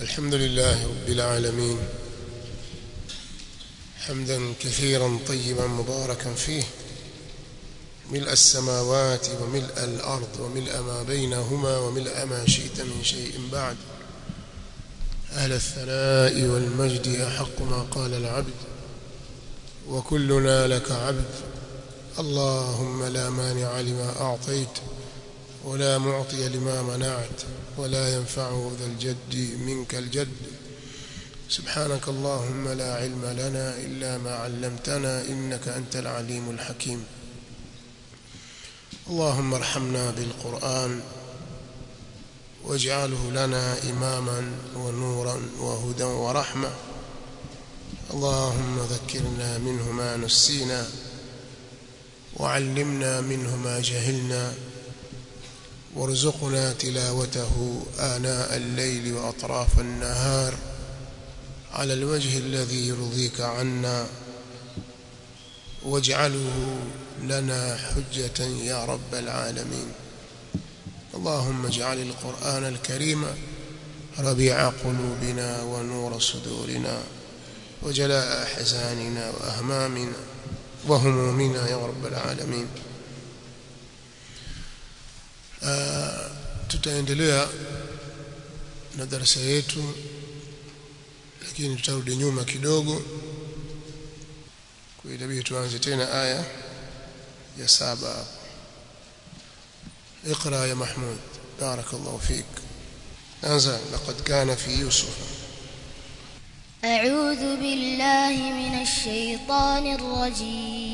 الحمد لله رب العالمين. حمدا كثيرا طيبا مباركا فيه. ملء السماوات وملء الأرض وملء ما بينهما وملء ما شئت من شيء بعد. أهل الثناء والمجد أحق ما قال العبد. وكلنا لك عبد. اللهم لا مانع لما أعطيت. ولا معطي لما منعت ولا ينفع ذا الجد منك الجد. سبحانك اللهم لا علم لنا إلا ما علمتنا إنك أنت العليم الحكيم. اللهم ارحمنا بالقرآن واجعله لنا إماما ونورا وهدى ورحمة. اللهم ذكرنا منه ما نسينا وعلمنا منه ما جهلنا. وارزقنا تلاوته آناء الليل وأطراف النهار على الوجه الذي يرضيك عنا. واجعله لنا حجة يا رب العالمين. اللهم اجعل القرآن الكريم ربيع قلوبنا ونور صدورنا وجلاء أحزاننا وأهمامنا وهمومنا يا رب العالمين. Tutaendelea na darasa yetu lakini tutarudi nyuma kidogo kwa itabidi tuanze tena aya ya saba اقرا يا محمود بارك الله فيك انزل لقد كان في يوسف أعوذ بالله من الشيطان الرجيم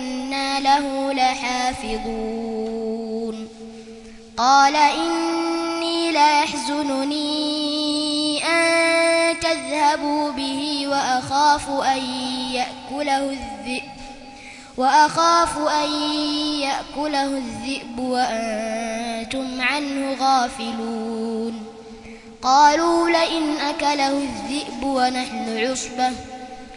له لحافظون قال إني ليحزنني أن تذهبوا به وأخاف أن يأكله الذئب وأخاف أن يأكله الذئب وأنتم عنه غافلون قالوا لئن أكله الذئب ونحن عصبة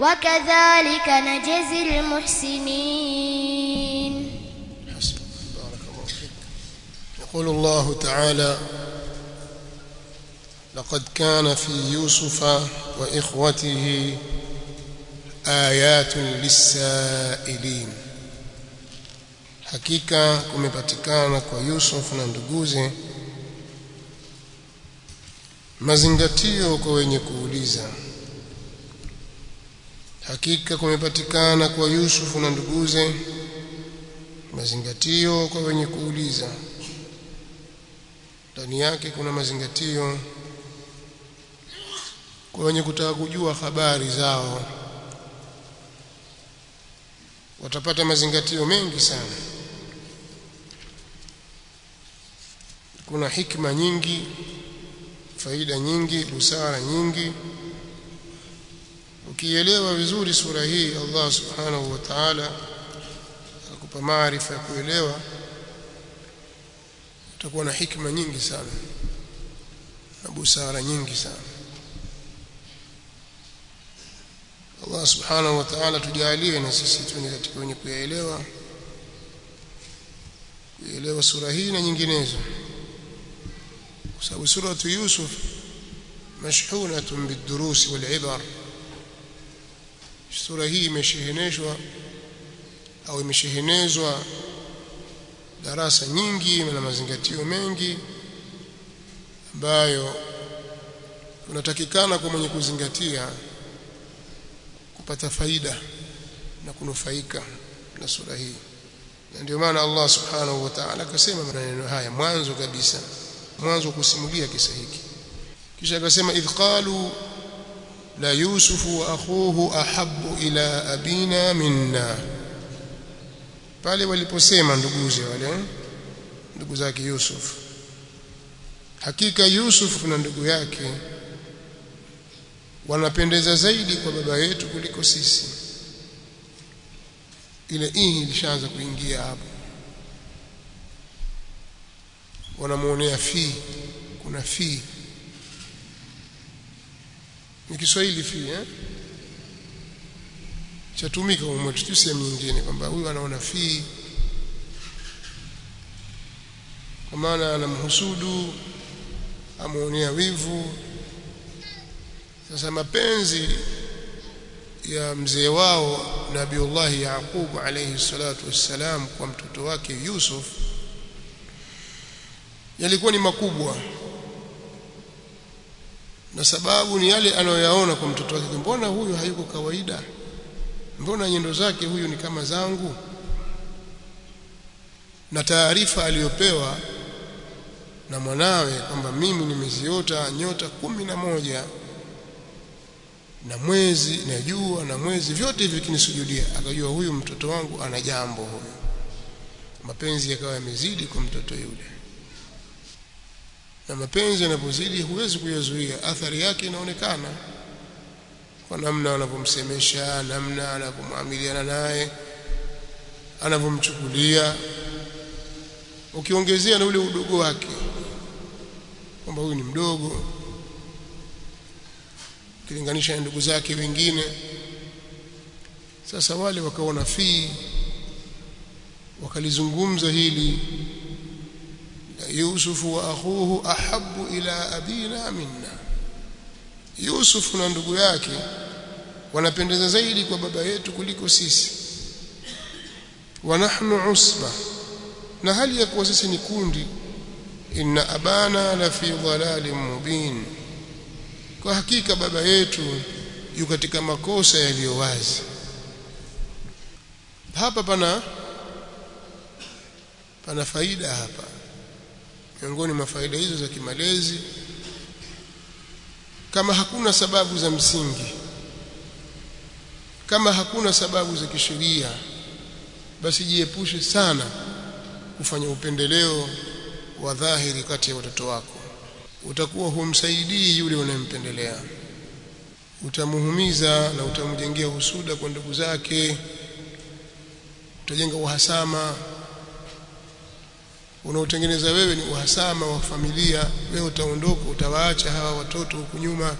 وكذلك نجزي المحسنين. بارك الله فيك يقول الله تعالى لقد كان في يوسف وإخوته آيات للسائلين. hakika kumepatikana kwa Yusuf na nduguze. Mazingatio kwa wenye kuuliza. Hakika kumepatikana kwa Yusufu na nduguze mazingatio kwa wenye kuuliza. Ndani yake kuna mazingatio kwa wenye kutaka kujua habari zao. Watapata mazingatio mengi sana. Kuna hikma nyingi faida nyingi busara nyingi ukielewa vizuri sura hii Allah subhanahu wa ta'ala akupa maarifa ya kuelewa utakuwa na hikma nyingi sana na busara nyingi sana Allah subhanahu wa ta'ala tujalie na sisi tuwe katika wenye kuyaelewa kuelewa sura hii na nyinginezo kwa sababu sura Yusuf mashhunatun bidurusi wal ibar sura hii imesheheneshwa au imeshehenezwa darasa nyingi na mazingatio mengi ambayo unatakikana kwa mwenye kuzingatia kupata faida na kunufaika na sura hii. Na ndio maana Allah subhanahu wa ta'ala akasema maneno haya mwanzo kabisa mwanzo kusimulia kisa hiki. Kisha akasema idh qalu la yusufu wa akhuhu ahabbu ila abina minna. Pale waliposema nduguze wale ndugu zake Yusuf. Hakika Yusuf na ndugu yake wanapendeza zaidi kwa baba yetu kuliko sisi. Ile ihi ilishaanza kuingia hapo. Wanamuonea fi kuna fi ni Kiswahili fi eh? Chatumika humo tu sehemu nyingine kwamba huyu anaona fi. Kwa maana anamhusudu amuonea wivu. Sasa mapenzi ya mzee wao Nabiullahi Yaqub alayhi salatu wassalam kwa mtoto wake Yusuf yalikuwa ni makubwa na sababu ni yale anayoyaona kwa mtoto wake mbona huyu hayuko kawaida? Mbona nyendo zake huyu ni kama zangu? Na taarifa aliyopewa na mwanawe kwamba mimi nimeziota nyota kumi na moja na mwezi na jua na mwezi vyote hivi vikinisujudia. Akajua huyu mtoto wangu ana jambo huyu. Mapenzi yakawa yamezidi kwa mtoto yule na mapenzi yanapozidi huwezi kuyazuia. Athari yake inaonekana kwa namna anavyomsemesha namna anavyomwamiliana naye anavyomchukulia. Ukiongezea na ule udogo wake kwamba huyu ni mdogo ukilinganisha na ndugu zake wengine sasa wale wakaona fii wakalizungumza hili Yusufu wa akhuhu ahabbu ila abina minna. Yusuf na ndugu yake wanapendeza zaidi kwa baba yetu kuliko sisi. Wa nahnu usba. Na hali ya kuwa sisi ni kundi inna abana la fi dhalalin mubin. Kwa hakika baba yetu yu katika makosa yaliyo wazi. Hapa pana pana faida hapa miongoni mwa faida hizo za kimalezi kama hakuna sababu za msingi kama hakuna sababu za kisheria basi jiepushe sana kufanya upendeleo wa dhahiri kati ya watoto wako. Utakuwa humsaidii yule unayempendelea. Utamuhumiza na utamjengea husuda kwa ndugu zake. Utajenga uhasama unaotengeneza wewe ni uhasama wa familia. Wewe utaondoka utawaacha hawa watoto huku nyuma.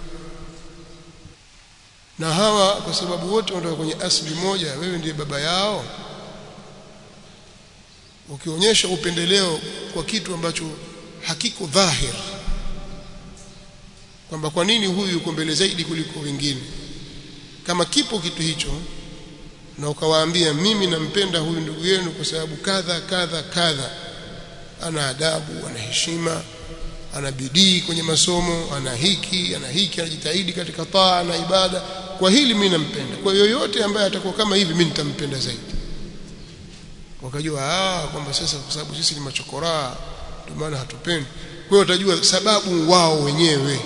Na hawa kwa sababu wote wanatoka kwenye asili moja wewe ndiye baba yao. Ukionyesha upendeleo kwa kitu ambacho hakiko dhahir kwamba kwa nini huyu yuko mbele zaidi kuliko wengine. Kama kipo kitu hicho na ukawaambia mimi nampenda huyu ndugu yenu kwa sababu kadha kadha kadha ana adabu ana heshima ana bidii kwenye masomo ana hiki ana hiki anajitahidi katika taa na ibada. Kwa hili mimi nampenda. Kwa yoyote ambaye atakuwa kama hivi mimi nitampenda zaidi. Wakajua ah kwamba sasa kwa sababu sisi ni machokoraa ndio maana hatupendi. Kwa hiyo watajua sababu wao wenyewe.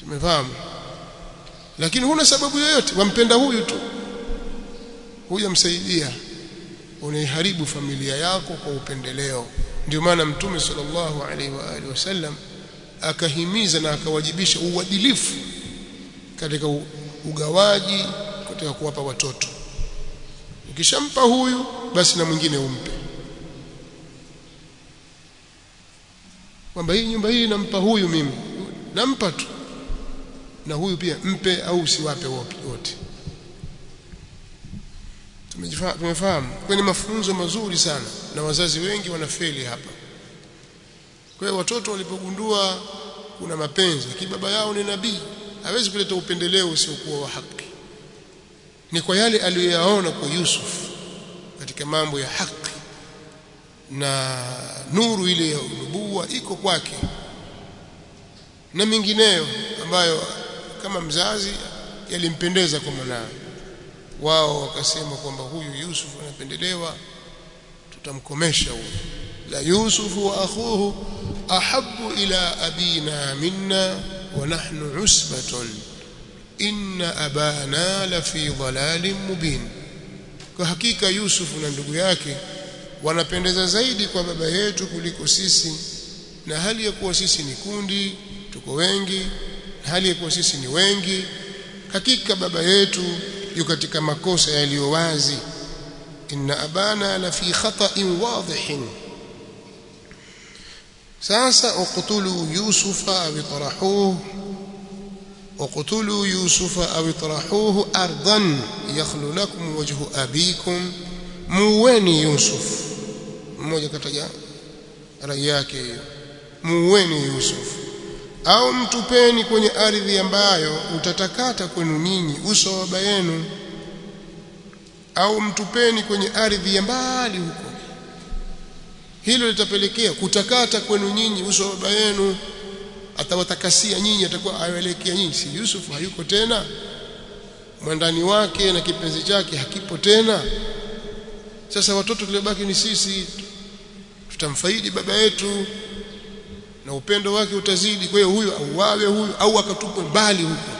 Simefahamu lakini huna sababu yoyote. Wampenda huyu tu. Huyu amsaidia unaiharibu familia yako kwa upendeleo. Ndio maana mtume sallallahu alaihi wa alihi wasallam akahimiza na akawajibisha uadilifu katika ugawaji katika kuwapa watoto. Ukishampa huyu basi na mwingine umpe. Kwamba hii nyumba hii nampa huyu mimi. Nampa tu. Na huyu pia mpe au usiwape wote tumefahamu. Kwenye mafunzo mazuri sana na wazazi wengi wanafeli hapa. Kwa hiyo watoto walipogundua kuna mapenzi lakini baba yao ni nabii. Hawezi kuleta upendeleo usiokuwa wa haki. Ni kwa yale aliyoyaona kwa Yusuf katika mambo ya haki. Na nuru ile ya unubuwa iko kwake. Na mingineyo ambayo kama mzazi yalimpendeza kwa mwanawe wao wakasema kwamba huyu Yusuf anapendelewa tutamkomesha huyu. La Yusuf wa akhuhu ahabbu ila abina minna wa nahnu usbatun inna abana la fi dhalalin mubin. Kwa hakika Yusuf na ndugu yake wanapendeza zaidi kwa baba yetu kuliko sisi na hali ya kuwa sisi ni kundi tuko wengi na hali ya kuwa sisi ni wengi hakika baba yetu katika makosa yaliyo wazi inna abana la fi khata'in wadhihin sasa uqtulu yusufa aw itrahuhu uqtulu yusufa aw itrahuhu ardan yakhlu lakum wajhu abikum muweni yusuf mmoja kataja rai yake hiyo muweni yusuf au mtupeni kwenye ardhi ambayo utatakata kwenu nyinyi uso wa baba yenu au mtupeni kwenye ardhi ya mbali huko. Hilo litapelekea kutakata kwenu nyinyi uso wa baba yenu. Atawatakasia nyinyi atakuwa awelekea nyinyi. Si Yusuf hayuko tena? Mwandani wake na kipenzi chake hakipo tena? Sasa watoto tuliobaki ni sisi. Tutamfaidi baba yetu na upendo wake utazidi. Kwa hiyo huyu auawe huyu au akatupwe mbali huko.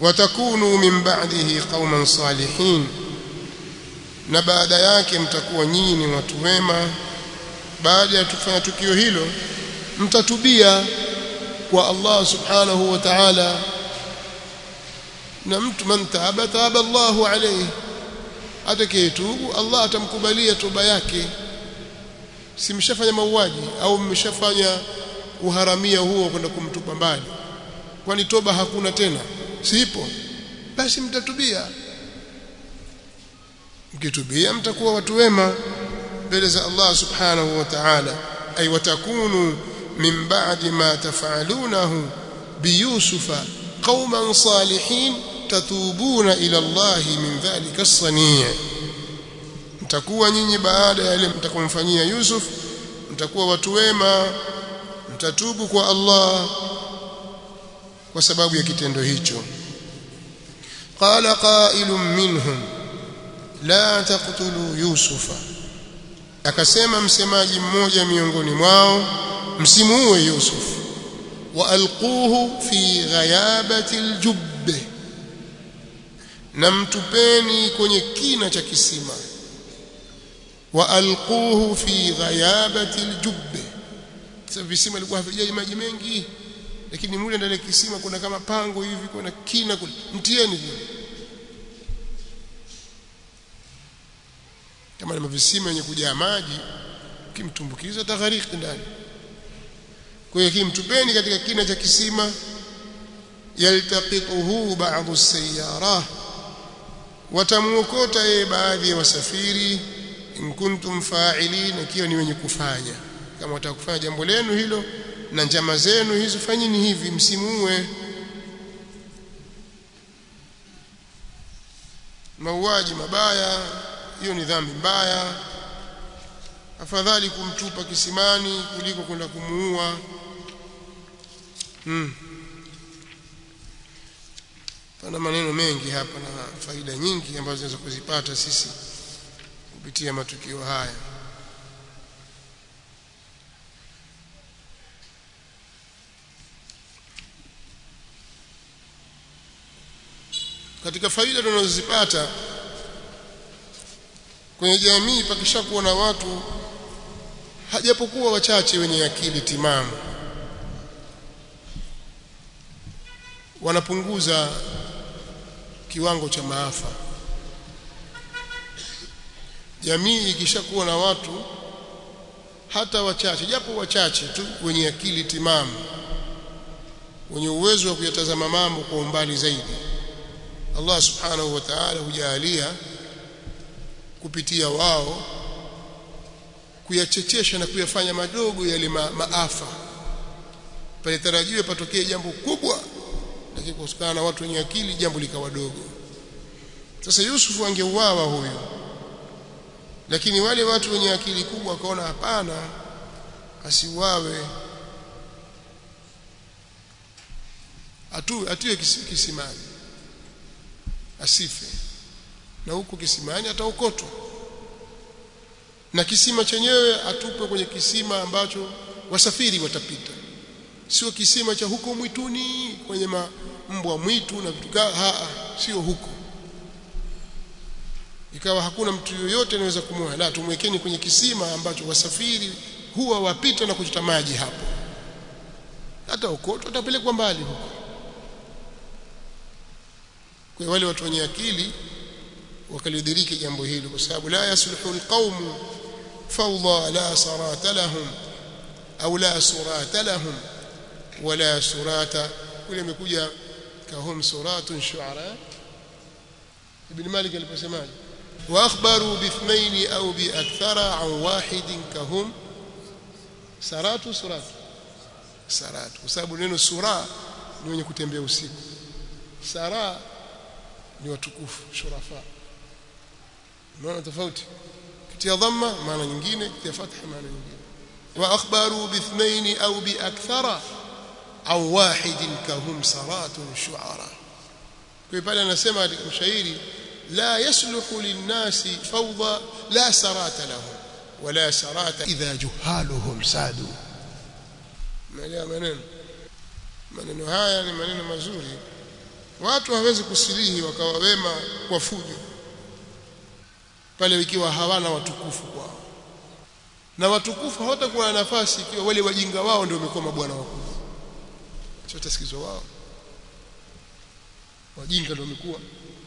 Watakunu min ba'dihi qauman salihin. Na baada yake mtakuwa nyinyi ni watu wema. Baada ya kufanya tukio hilo mtatubia kwa Allah subhanahu wa ta'ala. Na mtu man taaba taaba Allahu alayhi. Atakayetubu Allah atamkubalia toba yake si mshafanya mauaji au mmeshafanya uharamia huo kwenda kumtupa mbali kwani toba hakuna tena? Siipo basi mtatubia. Mkitubia mtakuwa watu wema mbele za Allah subhanahu wa ta'ala. Ay watakunu min ba'di ma taf'alunahu bi yusufa qauman salihin tatubuna ila Allah min dhalika as-sani' mtakuwa nyinyi baada ya ile mtakomfanyia Yusuf mtakuwa watu wema mtatubu kwa Allah kwa sababu ya kitendo hicho. Qala qailun minhum la taqtulu yusufa. Akasema msemaji mmoja miongoni mwao msimuue yusuf. Wa alquhu fi ghayabati aljubbe na mtupeni kwenye kina cha kisima wa alquhu fi ghayabati aljubbe sasa visima ilikuwa havijai maji mengi lakini mule ndani ya kisima kuna kama pango hivi kuna kina kule. Mtieni vile kama ni mavisima yenye kujaa maji kimtumbukiza taghariki ndani. Kwa hiyo kimtupeni katika kina cha kisima yaltaqituhu badu as-sayyara. Watamuokota yeye baadhi ya wasafiri in kuntum fa'ilin ikiwa ni wenye kufanya. Kama watakufanya jambo lenu hilo na njama zenu hizo fanyeni hivi msimue mauaji mabaya hiyo ni dhambi mbaya. Afadhali kumtupa kisimani kuliko kwenda kumuua. Hmm. pana maneno mengi hapa na faida nyingi ambazo zinaweza kuzipata sisi kupitia matukio haya. Katika faida tunazozipata kwenye jamii pakishakuwa na watu hajapokuwa wachache wenye akili timamu wanapunguza kiwango cha maafa jamii ikishakuwa na watu hata wachache japo wachache tu wenye akili timamu wenye uwezo wa kuyatazama mambo kwa umbali zaidi. Allah subhanahu wa ta'ala hujalia kupitia wao kuyachechesha na kuyafanya madogo yale ma, maafa. Palitarajiwe patokee jambo kubwa lakini kusikana na watu wenye akili jambo likawa dogo. Sasa Yusufu angeuawa huyo lakini wale watu wenye akili kubwa wakaona hapana asiuawe. Atu atiwe kisimani. Asife. Na huko kisimani ataokotwa. Na kisima chenyewe atupwe kwenye kisima ambacho wasafiri watapita. Sio kisima cha huko mwituni kwenye mbwa mwitu na vitu sio huko ikawa hakuna mtu yoyote anaweza kumwona la tumwekeni kwenye kisima ambacho wasafiri huwa wapita na kuchota maji hapo. Hata ukotwa atapelekwa mbali huko. Kwa wale watu wenye akili wakalidhiriki jambo hili kwa sababu la yasluhu alqawm fawda la sarata lahum au la surata lahum wala surata. Kule imekuja kahum suratun shu'ara. Ibn malik aliposemaje wa باثنين او باكثر عن واحد كهم saratu suratu saratu kwa sababu neno sura ni wenye kutembea usiku. Sara ni watukufu shurafa. Maana tofauti. Kitia dhamma maana nyingine. Kitia fatha maana nyingine. Wa akhbaru bi ithnain au bi akthara au wahid kahum saratun shu'ara. Kwa pale anasema katika mshairi la yasluhu linnasi fawda la sarata lahum wala sarata idha juhaluhum sadu maana maneno maneno haya ni maneno mazuri. Watu hawezi kusilihi wakawa wema kwa fujo pale ikiwa hawana watukufu kwao. Na watukufu hawatakuwa na nafasi ikiwa wale wajinga wao ndio wamekuwa mabwana wakuu sio tasikizwa wao. Wajinga ndio wamekuwa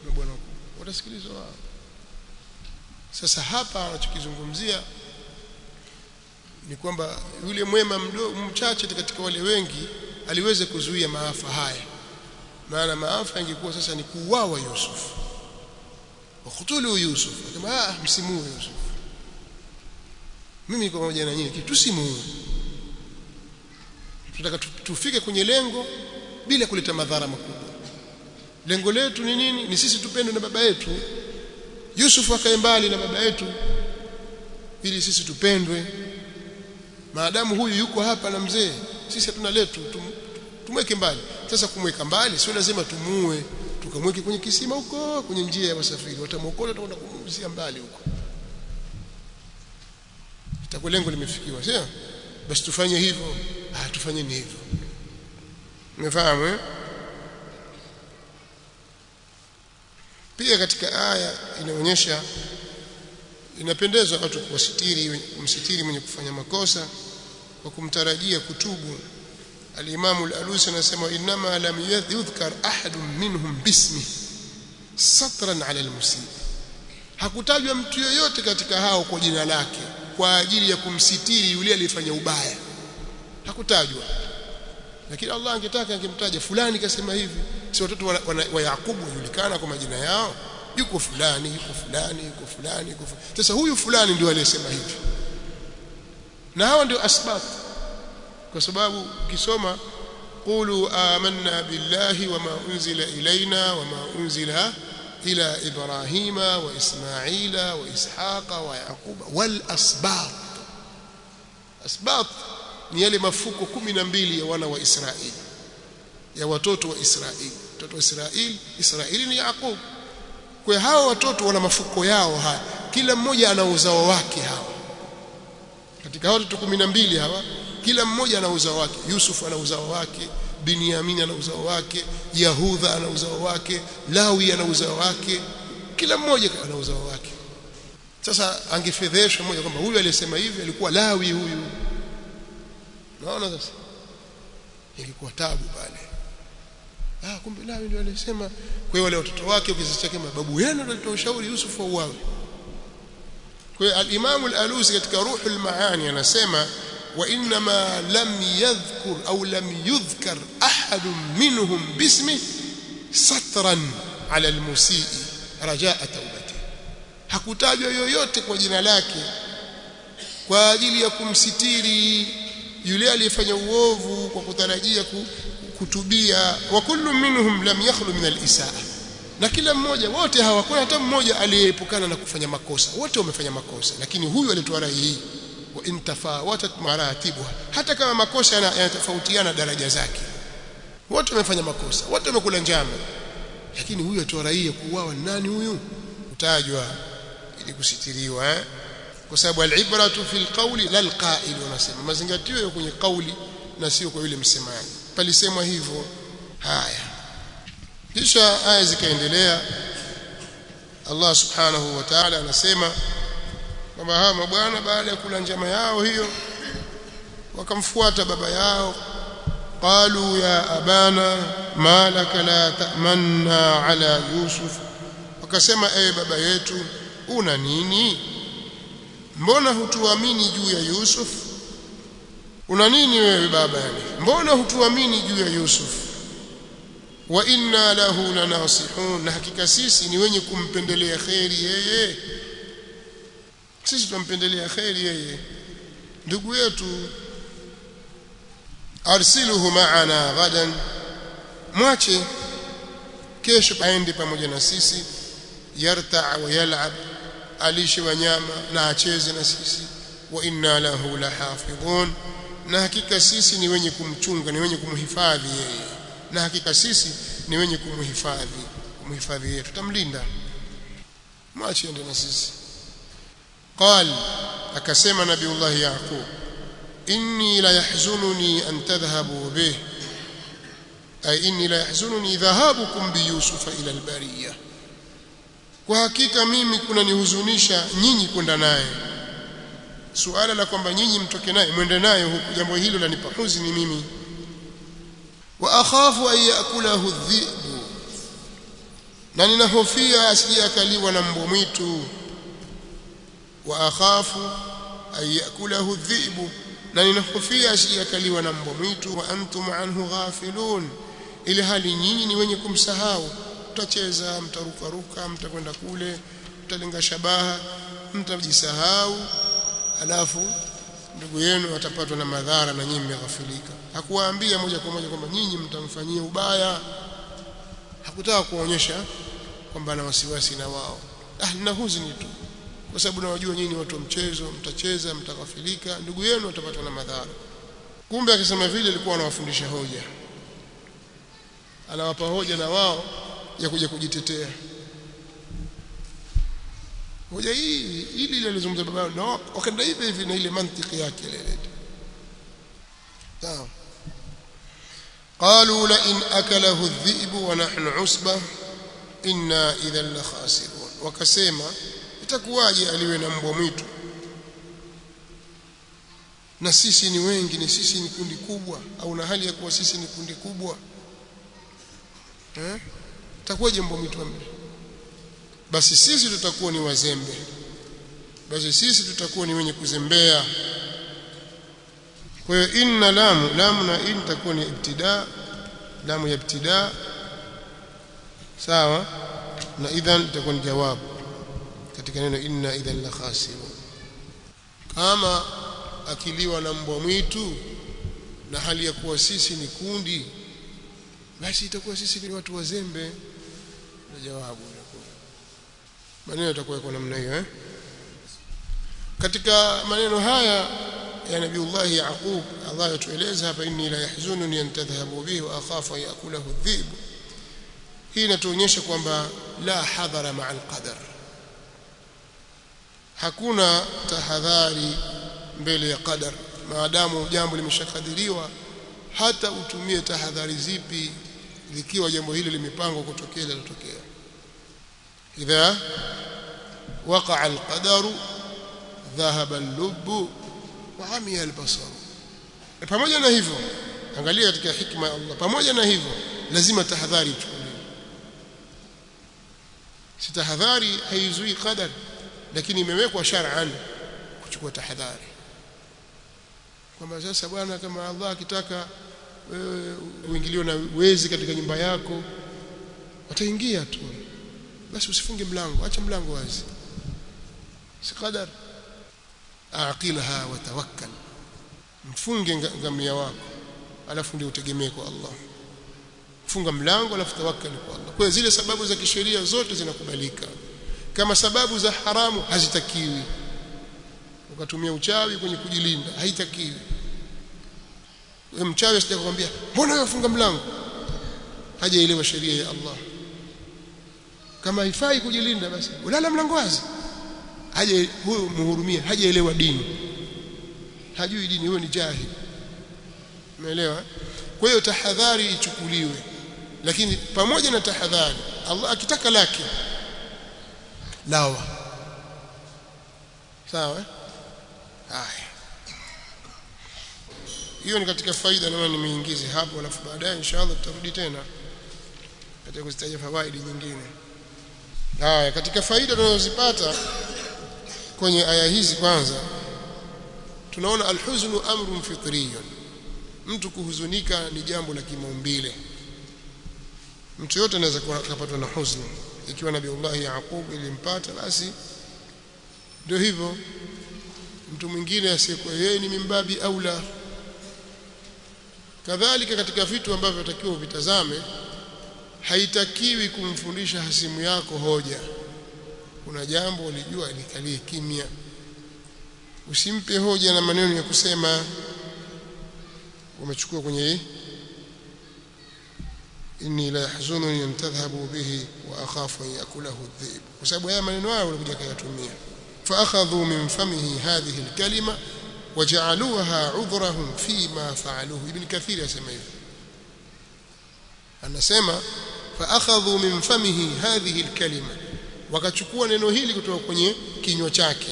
mabwana wakuu watasikilizwa wao sasa hapa anachokizungumzia ni kwamba yule mwema mchache katika wale wengi aliweze kuzuia maafa haya. Maana maafa ingekuwa sasa ni kuuawa Yusuf. Wakutulu Yusuf. Kama ah msimuue Yusuf. Mimi niko pamoja na nyinyi tusimuue. Tunataka tufike kwenye lengo bila kuleta madhara makubwa lengo letu ni nini? Ni sisi tupendwe na baba yetu. Yusuf akae mbali na baba yetu ili sisi tupendwe. Maadamu huyu yuko hapa na mzee sisi hatuna letu tum, tumweke mbali. Sasa kumweka mbali sio lazima tumue tukamweke kwenye kisima huko kwenye njia ya wasafiri. Watamwokota tutakwenda kumzia mbali huko. Itakuwa lengo limefikiwa sio? Basi tufanye hivyo. Ah tufanyeni hivyo. Umefahamu eh pia katika aya inaonyesha inapendezwa watu kuwasitiri kumsitiri mwenye kufanya makosa kwa kumtarajia kutubu. Alimamu l al-Alusi anasema inma lam yudhkar ahad minhum bismi satran ala al-musii hakutajwa mtu yoyote katika hao kwa jina lake kwa ajili ya kumsitiri yule aliyefanya ubaya. Hakutajwa. Lakini Allah angetaka angemtaja fulani kasema hivi si watoto wa, wa, wa Yakubu wajulikana kwa majina yao yuko fulani yuko fulani yuko fulani yuko fulani sasa huyu fulani ndio aliyesema hivi. Na hawa ndio asbab kwa sababu ukisoma qulu amanna billahi wama unzila ilaina wama unzila ila ibrahima wa ismaila wa ishaqa wa yaquba. Wal asbab asbab ni yale mafuko kumi na mbili ya wana wa Israeli ya watoto wa Israeli. Watoto wa Israeli Israeli ni Yaqub kwa hao watoto wana mafuko yao haya. Kila mmoja ana uzao wake hawa katika hao watoto kumi na mbili hawa kila mmoja ana uzao wake. Yusuf ana uzao wake Binyamin ana uzao wake Yahudha ana uzao wake Lawi ana uzao wake. Kila mmoja ana uzao wake. Sasa angefedheshwa mmoja kwamba huyu aliyesema hivi alikuwa Lawi huyu. Naona sasa? Ilikuwa tabu pale ah kumbe Lawi ndio alisema. Kwa hiyo wale watoto wake kizazi chake babu yenu ndio alitoa ushauri Yusuf auawe. Kwa hiyo al-Imam al-Alusi katika Ruhul Maani anasema wa inma lam yadhkur au lam yudhkar ahad minhum bismi satran ala al-musii rajaa taubati hakutajwa yoyote kwa jina lake kwa ajili ya kumsitiri yule aliyefanya uovu kwa kutarajia kutubia. Wa kullu minhum lam yakhlu min al-isaa. Na kila mmoja wote hawakuna hata mmoja aliyeepukana na kufanya makosa. Wote wamefanya makosa. Lakini huyu alitoa rai hii wa intafawatat maratibuha. Hata kama makosa yanatofautiana daraja zake. Wote wamefanya makosa. Wote wamekula njama. Lakini huyu alitoa rai ya kuuawa. Nani huyu? Utajwa ili kusitiriwa eh? kwa sababu al-ibratu fil qawli lal qa'il wanasema. Mazingatio kwenye kauli na sio kwa yule msemaji palisemwa hivyo. Haya. Kisha aya zikaendelea. Allah subhanahu wa ta'ala anasema kwamba hawa mabwana baada ya kula njama yao hiyo wakamfuata baba yao. Qalu ya abana malaka la ta'manna ala yusuf. Wakasema ewe baba yetu una nini? Mbona hutuamini juu ya Yusuf una nini wewe baba yani mbona hutuamini juu ya Yusuf? Wa inna lahu lanasihun na hakika sisi ni wenye kumpendelea kheri yeye. Sisi tumpendelea kheri yeye. Ndugu yetu arsiluhu ma'ana ghadan. Mwache kesho aende pamoja na sisi. Yarta wa yal'ab alishe wanyama na acheze na sisi. Wa inna lahu lahafidhun na hakika sisi ni wenye kumchunga ni wenye kumhifadhi yeye na hakika sisi ni wenye kumhifadhi kumhifadhi yeye tutamlinda mwache ende na sisi قال akasema nabiullah yaqub inni la yahzununi an tadhhabu bih ay inni la yahzununi dhahabukum bi yusufa ila albariyah kwa hakika mimi kunanihuzunisha nyinyi kwenda naye suala la kwamba nyinyi mtoke naye mwende naye huku jambo hilo lanipa huzuni mimi. Wa akhafu an yakulahu dhibu. Na ninahofia asije akaliwa na mbwa mwitu. Wa akhafu an yakulahu dhi'bu. Na ninahofia asiyakaliwa na mbwa mwitu. Wa antum anhu ghafilun. Ili hali nyinyi ni wenye kumsahau. Mtacheza mtarukaruka mtakwenda kule mtalenga shabaha mtajisahau alafu ndugu yenu atapatwa na madhara na nyinyi mmeghafilika. Hakuwaambia moja kwa moja kwamba nyinyi mtamfanyia ubaya. Hakutaka kuonyesha kwamba na wasiwasi na wao. Ah na huzuni tu. Kwa sababu nawajua nyinyi watu wa mchezo mtacheza mtaghafilika ndugu yenu atapatwa na madhara. Kumbe akisema vile alikuwa anawafundisha hoja. Anawapa hoja na wao ya kuja kujitetea hoja hii ili ile alizungumza baba no wakaenda hivi hivi na ile mantiki yake ile sawa قالوا لئن أكله الذئب ونحن عصبة إنا إذا لخاسرون وكسيما itakuwaje aliwe na mbwa mwitu na sisi ni wengi ni sisi ni kundi kubwa au na hali ya kuwa sisi ni kundi kubwa eh itakuwaje mbwa mwitu amri basi sisi tutakuwa ni wazembe. Basi sisi tutakuwa ni wenye kuzembea. Kwa hiyo inna lamu lamu na in takuwa ni ibtida lamu ya ibtida. Sawa? Na idhan itakuwa ni jawabu katika neno inna idhan la khasirun kama akiliwa na mbwa mwitu na hali ya kuwa sisi ni kundi basi itakuwa sisi ni watu wazembe. Na jawabu maneno yatakuwa kwa namna hiyo eh? Katika maneno haya ya nabiiullah yaqub Allah yatueleza hapa inni la yahzununi an tadhhabu bihi wa akhafu yakulahu adh-dhib. Hii inatuonyesha kwamba la hadhara ma'a al-qadar hakuna tahadhari mbele ya qadar. Maadamu jambo limeshakadiriwa hata utumie tahadhari zipi likiwa jambo hili limepangwa kutokea litatokea idha waqa'a ذهب dhahaba wa amiya al-basar pamoja na hivyo angalia katika hikma ya Allah pamoja na hivyo lazima tahadhari ichukuliwe si tahadhari haizui qadar lakini imewekwa shar'an kuchukua tahadhari kwamba sasa bwana kama Allah akitaka wewe uingiliwe na wezi katika nyumba yako wataingia tu basi usifunge mlango acha mlango wazi. Si qadar. Aqilha wa tawakkal. Mfunge ngamia wako alafu ndio utegemee kwa Allah. Funga mlango alafu tawakkali kwa Allah. Kwa zile sababu za kisheria zote zinakubalika. Kama sababu za haramu hazitakiwi. Ukatumia uchawi kwenye kujilinda haitakiwi. Wewe mchawi asije mbona unafunga funga mlango? Hajaelewa sheria ya Allah kama haifai kujilinda basi ulala mlango wazi. Aje huyo muhurumia hajaelewa dini. Hajui dini huyo ni jahili. Umeelewa? Kwa hiyo tahadhari ichukuliwe. Lakini pamoja na tahadhari Allah akitaka lake lawa. Sawa? Haya. Hiyo ni katika faida naona nimeingiza hapo alafu baadaye inshallah tutarudi tena katika kuzitaja fawaidi nyingine haya katika faida tunazozipata kwenye aya hizi kwanza tunaona alhuznu amrun fitriyun. Mtu kuhuzunika ni jambo la kimaumbile. Mtu yote anaweza kupatwa na huzuni ikiwa nabiullahi yaqub ilimpata basi ndio hivyo. Mtu mwingine asiyekuwa yeye ni mimbabi aula kadhalika katika vitu ambavyo atakiwa vitazame haitakiwi kumfundisha hasimu yako hoja. Kuna jambo ulijua likalie kimya. Usimpe hoja na maneno ya kusema. Umechukua kwenye hii inni la yahzununi an tadhhabu bihi wa akhafu an yakulahu adh-dhib. Kwa sababu haya maneno hayo walikuja kuyatumia. Fa akhadhu min famihi hadhihi alkalima wa waja'aluha 'udhrahum fi ma fa'aluhu. Ibn kathir asema hivyo anasema fa akhadhu min famihi hadhihi al-kalima wakachukua neno hili kutoka kwenye kinywa chake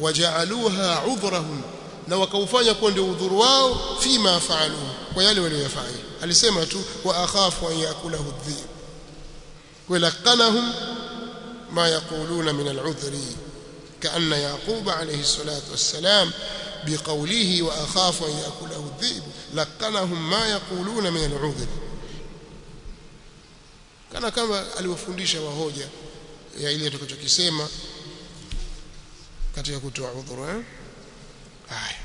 waja'aluha 'udhrahum na wakaufanya kuwa ndio udhuru wao fima faalu kwa yale waliyofanya alisema tu wa akhafu an yakulahu dhib walaqanahum ma yaquluna min al'udhri كأن يعقوب عليه الصلاة والسلام بقوله وأخاف أن يأكله الذئب لقنهم ما يقولون من العذر kana kama aliwafundisha wahoja ya ile tutakachokisema katika kutoa udhuru eh? Haya.